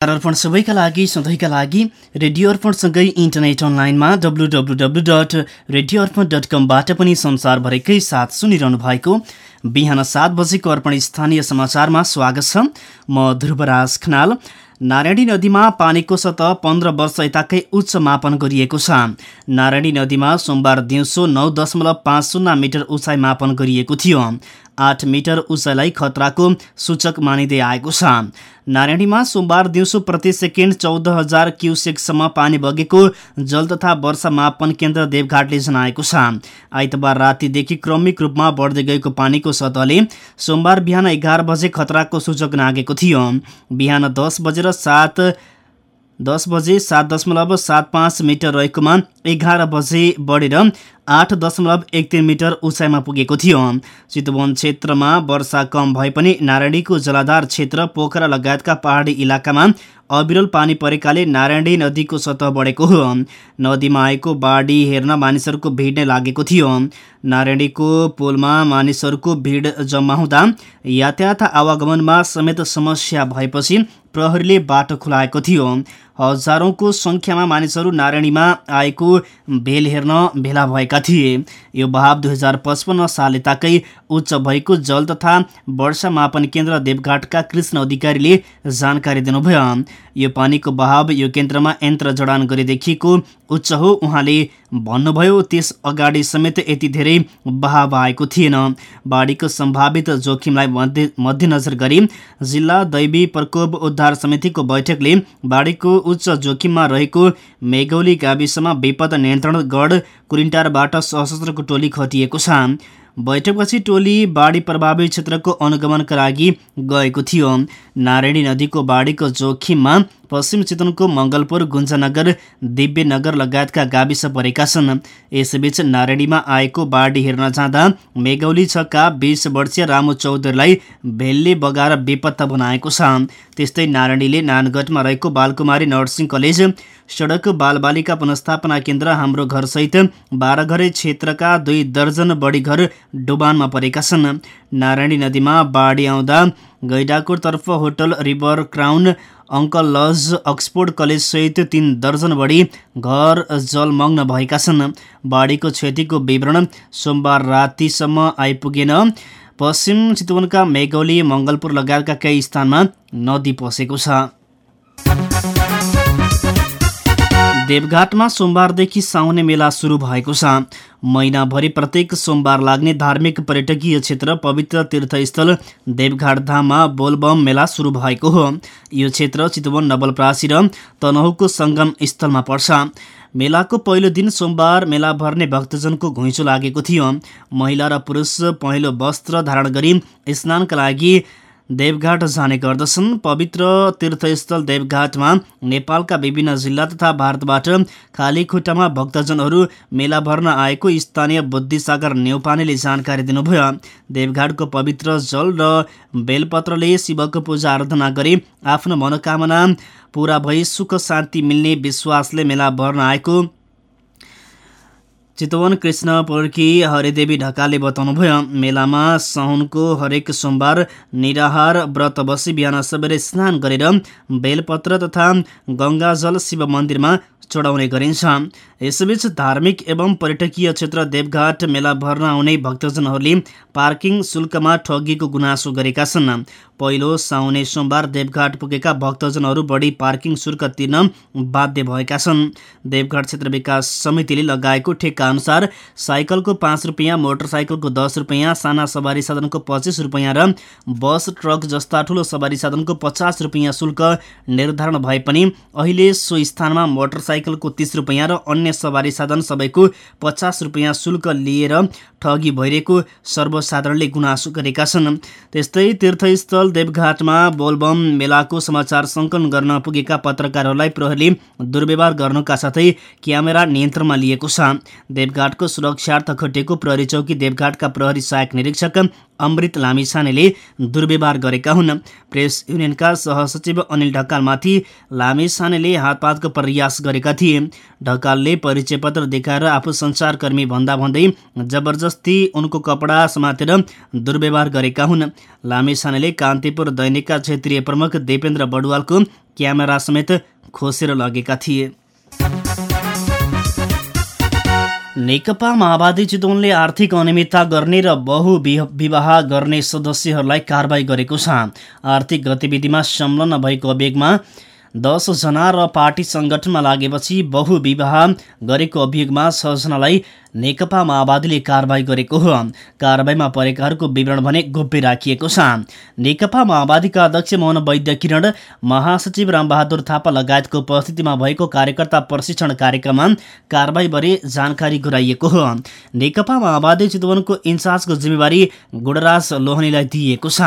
अर्पण सबैका लागि सधैँका लागि रेडियो अर्पणसँगै इन्टरनेट अनलाइनमा W W W dot radio Arpan dot कमबाट पनि संसारभरिकै साथ सुनिरहनु भएको बिहान सात बजेको अर्पण स्थानीय समाचारमा स्वागत छ म ध्रुवराज खनाल नारायणी नदीमा पानीको सतह पन्ध्र वर्ष यताकै उच्च मापन गरिएको छ नारायणी नदीमा सोमबार दिउँसो नौ दशमलव पाँच शून्य मिटर उचाइ मापन गरिएको थियो आठ मिटर उचाइलाई खतराको सूचक मानिँदै आएको छ। नारायणीमा सोमबार दिउँसो प्रति सेकेन्ड चौध हजार क्युसेकसम्म पानी बगेको जल तथा वर्षा मापन केन्द्र देवघाटले जनाएको छ। आइतबार रातिदेखि क्रमिक रूपमा बढ्दै गएको पानीको सतहले सोमबार बिहान एघार बजे खतराको सूचक नागेको थियो। बिहान दस बजेर सात दस बजे सात दशमलव सात पाँच मिटर रहेकोमा एघार बजे बढेर आठ दशमलव एक तिन मिटर उचाइमा पुगेको थियो। चितवन क्षेत्रमा वर्षा कम भए पनि नारायणीको जलाधार क्षेत्र पोखरा लगायतका पहाडी इलाकामा अविरल पानी परेकाले नारायणी नदीको सतह बढेको हो। नदीमा आएको बाढी हेर्न मानिसहरूको भिड नै लागेको थियो। नारायणीको पोलमा मानिसहरूको भिड जम्मा हुँदा यातायात आवागमनमा समेत समस्या भएपछि प्रहरीले बाटो खुलाएको थियो। हजारौँको सङ्ख्यामा मानिसहरू नारायणीमा आएको भेल हेर्न भेला भएका थिए। यो बहाव दुई हजार पचपन्न साल यताकै उच्च भएको जल तथा वर्षा मापन केन्द्र देवघाटका कृष्ण अधिकारीले जानकारी दिनुभयो। यो पानीको बहाव यो केन्द्रमा यन्त्र जडान गरिदेखिएको उच्च हो उहाँले भन्नुभयो त्यस अगाडि समेत यति धेरै बहाव आएको थिएन। बाढीको सम्भावित जोखिमलाई मध्य मध्यनजर गरी जिल्ला दैवी प्रकोप उद्धार समितिको बैठकले बाढीको उच्च जोखिममा रहेको मेगौली गाविसमा विपद नियन्त्रण गढ कुरिन्टारबाट सशस्त्रको टोली खटिएको छ। बैठकपछि टोली बाढी प्रभावित क्षेत्रको अनुगमनका लागि गएको थियो। नारायणी नदीको बाढीको जोखिममा पश्चिम चितवनको मङ्गलपुर गुन्जनगर दिव्यनगर लगायतका गाविस परेका छन्। यसबीच नारायणीमा आएको बाढी हेर्न जाँदा मेगौली छका बिस वर्षीय रामु चौधरीलाई भेलले बगाएर बेपत्ता बनाएको छ। त्यस्तै नारायणीले नानगढमा रहेको बालकुमारी नर्सिङ कलेज सडक बालबालिका पुनस्थापना केन्द्र हाम्रो घरसहित बाह्र घरे क्षेत्रका दुई दर्जन बढी घर डुबानमा परेका छन्। नारायणी नदीमा बाढी आउँदा गैडाकोटतर्फ hotel River Crown uncle lodge Oxford कलेजसहित तिन दर्जन बढी घर जलमग्न भएका छन्। बाढीको क्षतिको विवरण सोमबार रातिसम्म आइपुगेन। पश्चिम चितवनका मेघौली मङ्गलपुर लगायतका केही स्थानमा नदी पसेको छ। देवघाटमा सोमबारदेखि साउने मेला सुरु भएको छ। महिनाभरि प्रत्येक सोमबार लाग्ने धार्मिक पर्यटकीय क्षेत्र पवित्र तीर्थस्थल देवघाट धाममा बोलबम मेला सुरु भएको हो। यो क्षेत्र चितवन नवलप्रासी र तनहुको सङ्गम स्थलमा पर्छ। मेलाको पहिलो दिन सोमबार मेला भर्ने भक्तजनको घुइँचो लागेको थियो। महिला र पुरुष पहेँलो वस्त्र धारण गरी स्नानका लागि देवघाट जाने गर्दछन्। पवित्र तीर्थस्थल देवघाटमा नेपालका विभिन्न जिल्ला तथा भारतबाट खाली खुट्टामा भक्तजनहरू मेला भर्न आएको स्थानीय बुद्धिसागर नेउपानेले जानकारी दिनुभयो। देवघाटको पवित्र जल र बेलपत्रले शिवको पूजा आराधना गरी आफ्नो मनोकामना पुरा भई सुख शान्ति मिल्ने विश्वासले मेला भर्न आएको चितवन कृष्ण पर्की हरिदेवी ढकालले बताउनुभयो मेलामा साउनको हरेक सोमबार निराहार व्रत बसी बिहान सबेरै स्नान गरेर बेलपत्र तथा गङ्गाजल शिव मन्दिरमा चढाउने गरिन्छ। यसैबीच धार्मिक एवं पर्यटकीय क्षेत्र देवघाट मेला भर्न आउने भक्तजनहरूले पार्किङ शुल्कमा ठगिएको गुनासो गरेका छन्। पहिलो साउने सोमबार देवघाट पुगेका भक्तजनहरू बढी पार्किङ शुल्क तिर्न बाध्य भएका छन्। देवघाट क्षेत्र विकास समितिले लगाएको ठेक्का अनुसार साइकलको पाँच रुपियाँ मोटरसाइकलको दस रुपियाँ साना सवारी साधनको पच्चिस रुपियाँ र बस ट्रक जस्ता ठुलो सवारी साधनको पचास रुपियाँ शुल्क निर्धारण भए पनि अहिले सो स्थानमा मोटरसाइकलको तिस रुपियाँ र अन्य सवारी साधन सबैको पचास रुपियाँ शुल्क लिएर ठगी भइरहेको सर्वसाधारणले गुनासो गरेका छन्। त्यस्तै तीर्थस्थल देवघाटमा बोलबम मेलाको समाचार सङ्कलन गर्न पुगेका पत्रकारहरूलाई प्रहरीले दुर्व्यवहार गर्नुका साथै क्यामेरा नियन्त्रणमा लिएको छ। देवघाटको सुरक्षार्थ खटिएको प्रहरी चौकी देवघाटका प्रहरी सहायक निरीक्षक अमृत लामिछानेले दुर्व्यवहार गरेका हुन्। प्रेस युनियनका सहसचिव अनिल ढकालमाथि लामिछानेले हातपातको प्रयास गरेका थिए। ढकालले परिचय पत्र देखाएर आफू सञ्चारकर्मी भन्दा भन्दै जबरजस्ती उनको कपडा समातेर दुर्व्यवहार गरेका हुन्। लामिछानेले कान्तिपुर दैनिकका क्षेत्रीय प्रमुख देवेन्द्र बडुवालको क्यामेरा समेत खोसेर लगेका थिए। नेकपा माओवादी चितवनले आर्थिक अनियमितता गर्ने र बहु विवाह गर्ने सदस्यहरूलाई कारवाही गरेको छ। आर्थिक गतिविधिमा संलग्न भएको अभियोगमा दसजना र पार्टी सङ्गठनमा लागेपछि बहुविवाह गरेको अभियोगमा छजनालाई नेकपा माओवादीले कारवाही गरेको हो। कारवाहीमा परेकाहरूको विवरण भने गोप्य राखिएको छ। नेकपा माओवादीका अध्यक्ष मोहन वैद्य किरण महासचिव रामबहादुर थापा लगायतको उपस्थितिमा भएको कार्यकर्ता प्रशिक्षण कार्यक्रममा कारवाहीबारे जानकारी गराइएको हो। नेकपा माओवादी चितवनको इन्चार्जको जिम्मेवारी गुणराज लोहनीलाई दिइएको छ।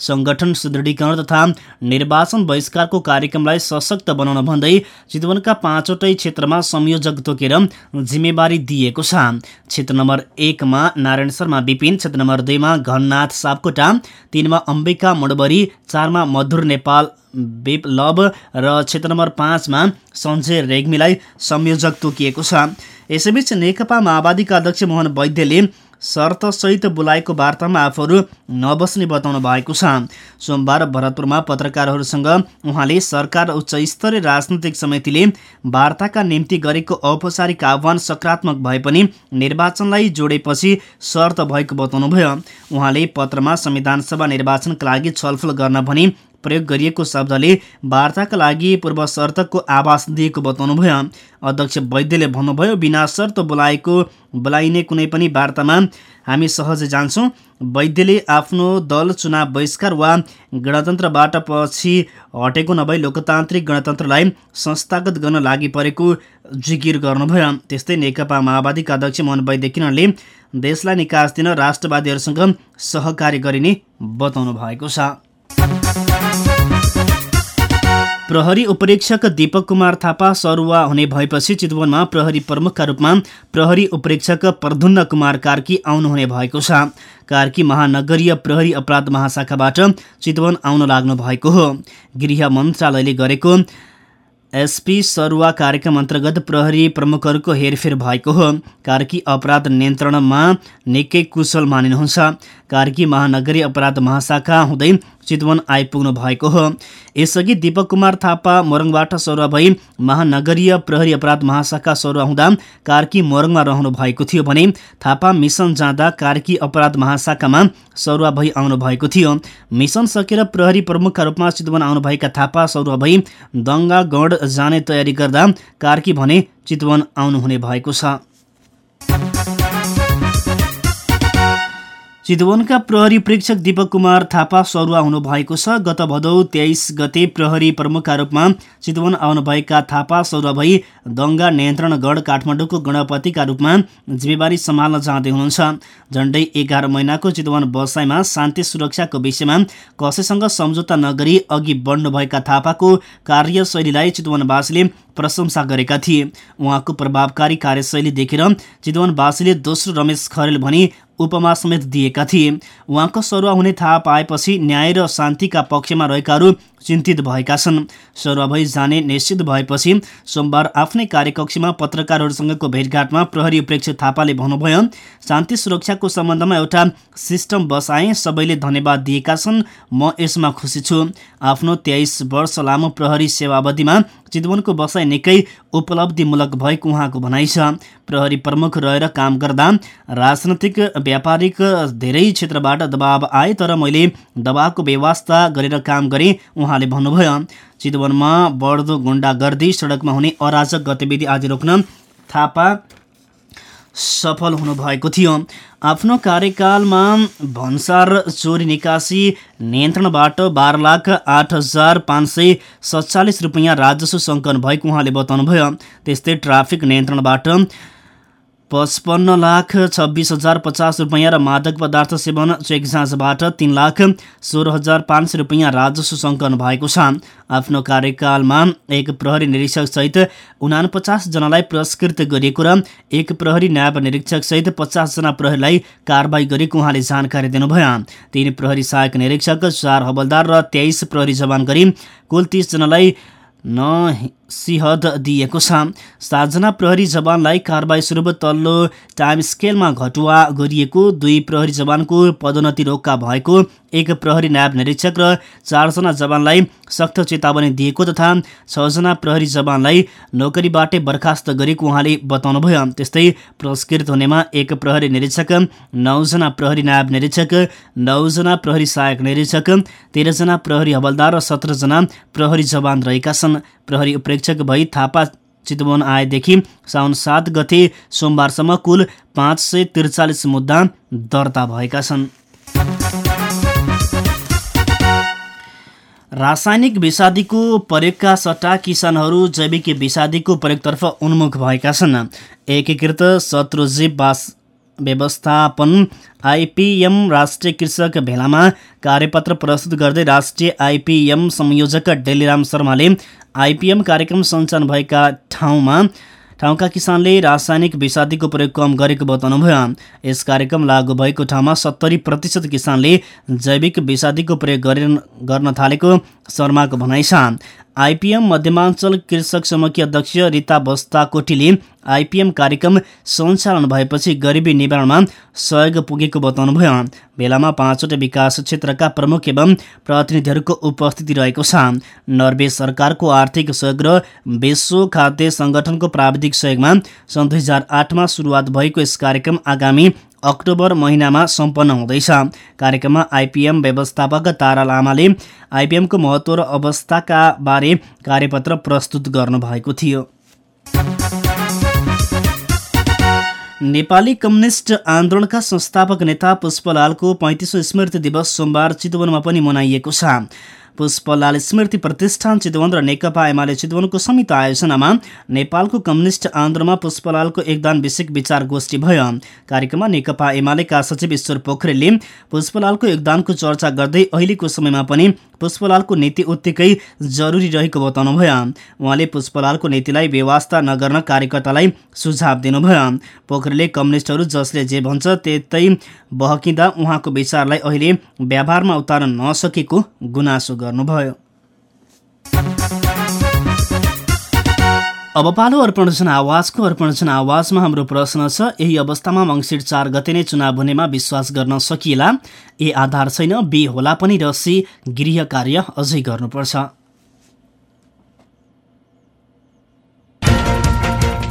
सङ्गठन सुदृढीकरण तथा निर्वाचन बहिष्कारको कार्यक्रमलाई सशक्त बनाउन भन्दै चितवनका पाँचवटै क्षेत्रमा संयोजक तोकेर जिम्मेवारी दिएको छ। क्षेत्र नम्बर एकमा नारायण शर्मा विपिन। क्षेत्र नम्बर दुईमा घननाथ सापकोटा। तिनमा अम्बिका मडबरी। चारमा मधुर नेपाल लव र क्षेत्र नम्बर पाँचमा सञ्जय रेग्मीलाई संयोजक तोकिएको छ। यसैबीच नेकपा माओवादीका अध्यक्ष मोहन वैद्यले शर्तसहित बोलाएको वार्तामा आफूहरू नबस्ने बताउनु भएको छ। सोमबार भरतपुरमा पत्रकारहरूसँग उहाँले सरकार उच्च स्तरीय राजनैतिक समितिले वार्ताका निम्ति गरेको औपचारिक आह्वान सकारात्मक भए पनि निर्वाचनलाई जोडेपछि शर्त भएको बताउनुभयो। उहाँले पत्रमा संविधानसभा निर्वाचनका लागि छलफल गर्न भनी प्रयोग गरिएको शब्दले वार्ताका लागि पूर्व शर्तको आवास दिएको बताउनुभयो अध्यक्ष वैद्यले भन्नुभयो बिना शर्त बोलाएको बोलाइने कुनै पनि वार्तामा हामी सहज जान्छौँ। वैद्यले आफ्नो दल चुनाव बहिष्कार वा गणतन्त्रबाट पछि हटेको नभई लोकतान्त्रिक गणतन्त्रलाई संस्थागत गर्न लागि परेको जिकिर गर्नुभयो। त्यस्तै नेकपा माओवादीका अध्यक्ष मोहन वैद्य किरणले देशलाई निकास दिन राष्ट्रवादीहरूसँग सहकार्य गरिने बताउनु भएको छ। प्रहरी उपरीक्षक दीपक कुमार थापा सरुवा हुने भएपछि चितवनमा प्रहरी प्रमुखका रूपमा प्रहरी उपरीक्षक प्रधुन्न कुमार कार्की आउनुहुने भएको छ। कार्की महानगरीय प्रहरी अपराध महाशाखाबाट चितवन आउन लाग्नु भएको हो। गृह मन्त्रालयले गरेको एसपी सरुवा कार्यक्रम अन्तर्गत प्रहरी प्रमुखहरूको हेरफेर भएको हो। कार्की अपराध नियन्त्रणमा निकै कुशल मानिनुहुन्छ। कार्की महानगरी अपराध महाशाखा हुँदै चितवन आइपुग्नु भएको हो। यसअघि दीपक कुमार थापा मोरङबाट सरुवा भई महानगरीय प्रहरी अपराध महाशाखा सरुवा हुँदा कार्की मोरङमा रहनु भएको थियो भने थापा मिसन जाँदा कार्की अपराध महाशाखामा सरुवा भई आउनु भएको थियो। मिसन सकेर प्रहरी प्रमुखका रूपमा चितवन आउनुभएका थापा सरुवा भई दङ्गा गढ जाने तयारी गर्दा कार्की भने चितवन आउनुहुने भएको छ। चितवनका प्रहरी प्रेक्षक दीपक कुमार थापा सरुवा हुनुभएको छ। गत भदौ तेइस गते प्रहरी प्रमुखका रूपमा चितवन आउनुभएका थापा सरुवा भई दङ्गा नियन्त्रण गढ काठमाडौँको गणपतिका रूपमा जिम्मेवारी सम्हाल्न जाँदै हुनुहुन्छ। झण्डै एघार महिनाको चितवन बसाइमा शान्ति सुरक्षाको विषयमा कसैसँग सम्झौता नगरी अघि बढ्नुभएका थापाको कार्यशैलीलाई चितवनवासीले प्रशंसा गरेका थिए। उहाँको प्रभावकारी कार्यशैली देखेर चितवनवासीले दोस्रो रमेश खरेल भनी उपमा समेत दिएका थिए। उहाँको सरुवा हुने थाहा पाएपछि न्याय र शान्तिका पक्षमा रहेकाहरू चिन्तित भएका छन्। सरुवा जाने निश्चित भएपछि सोमबार आफ्नै कार्यकक्षमा पत्रकारहरूसँगको भेटघाटमा प्रहरी प्रेक्षक थापाले भन्नुभयो शान्ति सुरक्षाको सम्बन्धमा एउटा सिस्टम बसाए सबैले धन्यवाद दिएका छन् म यसमा खुसी छु। आफ्नो तेइस वर्ष लामो प्रहरी सेवावधिमा चितवनको बसाइ निकै उपलब्धिमूलक भएको उहाँको भनाइ छ। प्रहरी प्रमुख रहेर काम गर्दा राजनैतिक व्यापारिक धेरै क्षेत्रबाट दबाव आए तर मैले दबावको व्यवस्था गरेर काम गरेँ उहाँले भन्नुभयो चितवनमा बढ्दो गुन्डागर्दी सडकमा हुने अराजक गतिविधि आदि रोक्न थापा सफल हुनुभएको थियो। आफ्नो कार्यकालमा भन्सार चोरी निकासी नियन्त्रणबाट बाह्र लाख आठ हजार पाँच सय सत्तालिस रुपियाँ राजस्व सङ्कलन भएको उहाँले बताउनुभयो। त्यस्तै ट्राफिक नियन्त्रणबाट पचपन्न लाख छब्बिस हजार पचास रुपियाँ र मादक पदार्थ सेवन चेक जाँचबाट तीन लाख सोह्र हजार पाँच सय रुपियाँ राजस्व सङ्कलन भएको छ। आफ्नो कार्यकालमा एक प्रहरी निरीक्षक सहित उनापचासजनालाई पुरस्कृत गरिएको र एक प्रहरी न्याय निरीक्षक सहित पचासजना प्रहरीलाई कारवाही गरेको उहाँले जानकारी दिनुभयो। तीन प्रहरी सहायक निरीक्षक चार हवलदार र तेइस प्रहरी जवान गरी कुल तिसजनालाई न सिहद दिएको छ सातजना प्रहरी जवानलाई कारवाही स्वरूप तल्लो टाइम स्केलमा घटुवा गरिएको दुई प्रहरी जवानको पदोन्नति रोक्का भएको एक प्रहरी नायब निरीक्षक र चारजना जवानलाई सख्त चेतावनी दिएको तथा छजना प्रहरी जवानलाई नोकरीबाटै बर्खास्त गरेको उहाँले बताउनुभयो। त्यस्तै पुरस्कृत हुनेमा एक प्रहरी निरीक्षक नौजना प्रहरी नायब निरीक्षक नौजना प्रहरी सहायक निरीक्षक तेह्रजना प्रहरी हवलदार र सत्रजना प्रहरी जवान रहेका छन्। प्रहरी उपरीक्षक भई थापा चितवन आएदेखि साउन सात गते सोमबारसम्म कुल पाँच सय त्रिचालिस मुद्दा दर्ता भएका छन्। रासायनिक विषादीको प्रयोगका सट्टा किसानहरू जैविक विषादीको प्रयोगतर्फ उन्मुख भएका छन्। एकीकृत शत्रुजीव बास व्यवस्थापन आइपिएम राष्ट्रिय कृषक भेलामा कार्यपत्र प्रस्तुत गर्दै राष्ट्रिय आइपिएम संयोजक डेलीराम शर्माले आइपिएम कार्यक्रम सञ्चालन भएका ठाउँमा ठाउँका किसानले रासायनिक विषादीको प्रयोग कम गरेको बताउनुभयो। यस कार्यक्रम लागू भएको ठाउँमा सत्तरी प्रतिशत किसानले जैविक विषादीको प्रयोग गर्न थालेको शर्माको भनाइ छ। आइपिएम मध्यमाञ्चल कृषक समूहकी अध्यक्ष रिता बस्ता कोटीले आइपिएम कार्यक्रम सञ्चालन भएपछि गरिबी निवारणमा सहयोग पुगेको बताउनुभयो। भेलामा पाँचवटा विकास क्षेत्रका प्रमुख एवं प्रतिनिधिहरूको उपस्थिति रहेको छ। नर्वे सरकारको आर्थिक सहयोग र विश्व खाद्य सङ्गठनको प्राविधिक सहयोगमा सन् दुई हजार आठमा सुरुवात भएको यस कार्यक्रम आगामी अक्टोबर महिनामा सम्पन्न हुँदैछ। कार्यक्रममा आइपिएम व्यवस्थापक तारा लामाले आइपिएमको महत्त्व र अवस्थाका बारे कार्यपत्र प्रस्तुत गर्नुभएको थियो। नेपाली कम्युनिस्ट आन्दोलनका संस्थापक नेता पुष्पलालको पैँतिसौँ स्मृति दिवस सोमबार चितवनमा पनि मनाइएको छ। पुष्पलाल स्मृति प्रतिष्ठान चितवन र नेकपा एमाले चितवनको संयुक्त आयोजनामा नेपालको कम्युनिस्ट आन्दोलनमा पुष्पलालको योगदान विषयक विचार गोष्ठी भयो। कार्यक्रममा नेकपा एमालेका सचिव ईश्वर पोखरेलले पुष्पलालको योगदानको चर्चा गर्दै अहिलेको समयमा पनि पुष्पलालको नीति उत्तिकै जरुरी रहेको बताउनुभयो उहाँले पुष्पलालको नीतिलाई व्यवस्था नगर्न कार्यकर्तालाई सुझाव दिनुभयो पोखरेलले कम्युनिस्टहरू जसले जे भन्छ त्यतै बहकिँदा उहाँको विचारलाई अहिले व्यवहारमा उतार्न नसकेको गुनासो गर्नुभयो। अब पालो अर्पण आवाजको अर्पण आवाजमा हाम्रो प्रश्न छ यही अवस्थामा मङ्सिर चार गते नै चुनाव हुनेमा विश्वास गर्न सकिएला? ए आधार छैन बी होला पनि र सी गृह कार्य अझै गर्नुपर्छ।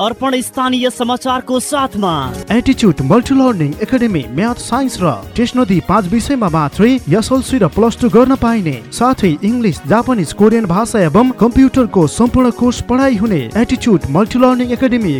अर्पण स्थानीय समाचारको साथमा। एटिच्युड multi learning academy math science र नदी पाँच विषयमा मात्रै एसएलसी र प्लस टू गर्न पाइने। साथै इङ्ग्लिस जापानिज कोरियन भाषा एवं कम्प्युटरको सम्पूर्ण कोर्स पढाइ हुने एटिच्युड मल्टी लर्निङ एकाडेमी